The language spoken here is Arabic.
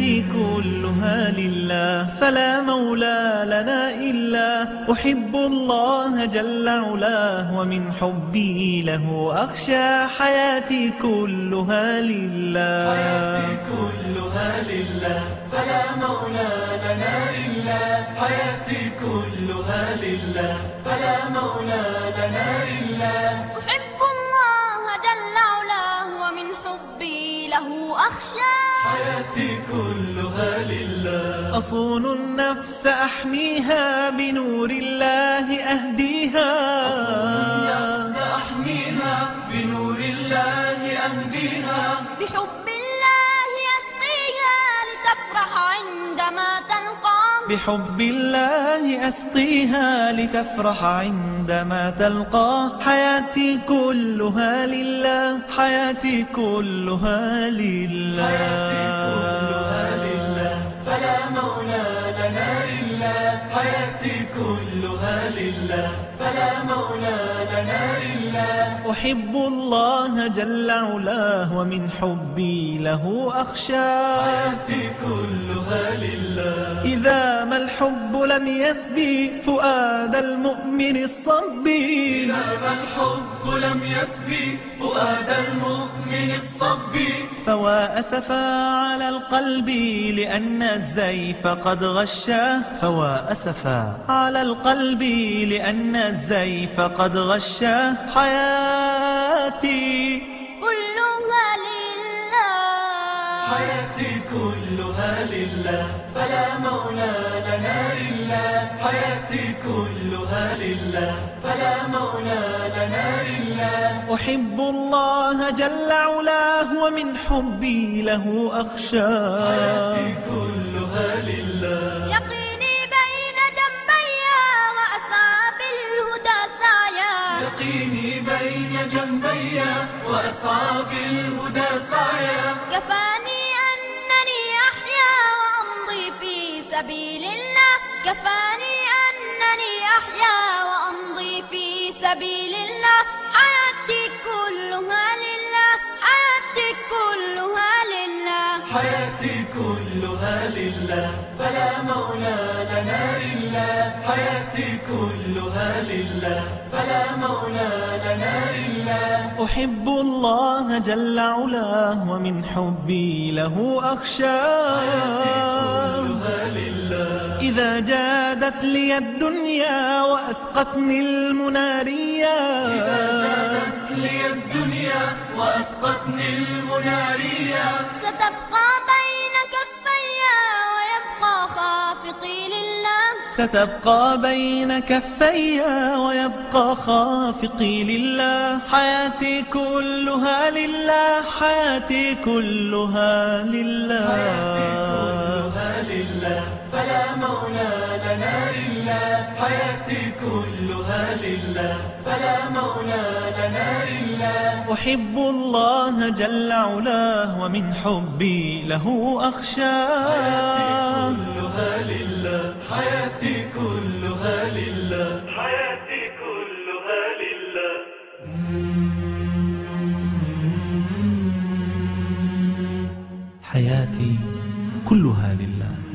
حياتي كلها لله فلا مولى لنا إلا. أحب الله جل علاه ومن حبي له أخشى. حياتي كلها لله. حياتي كلها لله فلا مولى لنا إلا. حياتي كلها لله فلا مولى لنا إلا. أحب الله جل علاه ومن حبي له أخشى. حياتي كلها لله. أصون النفس أحميها بنور الله أهديها. النفس أحميها بنور الله أهديها. بحب الله أسقيها لتفرح عندما تلقاه بحب الله أسقيها لتفرح عندما تلقاه حياتي كلها لله حياتي كلها لله. حياتي كلها لله فلا مولى لنا إلا. حياتي كلها لله. أحب الله جل علاه ومن حبي له أخشى. حياتي كلها لله. إذا ما الحب لم يسبي فؤاد المؤمن الصبي. إذا الحب لم يسبي فؤاد الصبي فوا أسفا على القلب لأن الزيف قد غشاه فوا أسفا على القلب لأن الزيف قد غشاه حياتي كلها لله. حياتي كلها لله. فلا إلا حياتي كلها لله فلا مولى لنا إلا. أحب الله جل علاه ومن حبي له أخشاه حياتي كلها لله. يقيني بين جنبي وأسعى بالهدى سعيا. يقيني بين جنبي وأسعى بالهدى سعيا. كفاني أنني أحيا وأمضي في سبيل الله. كفاني أحيا وأمضي في سبيل الله. حياتي كلها لله. حياتي كلها لله. حياتي كلها لله. فلا مولى لنا إلا. حياتي كلها لله. فلا مولى لنا إلا. أحب الله جل علاه ومن حبي له أخشاه. كلها لله. إذا جادت لي الدنيا وأسقتني المناريا. جادت لي الدنيا وأسقطني المنارية ستبقى بين كفي ويبقى خافقي لله. ستبقى بين كفي ويبقى خافقي لله. حياتي كلها لله حياتي كلها لله. كلها لله لنا إلا حياتي كلها لله. فلا مولى لنا إلا. أحب الله جل علاه ومن حبي له أخشاه كلها لله. حياتي كلها لله. حياتي كلها لله. حياتي كلها لله.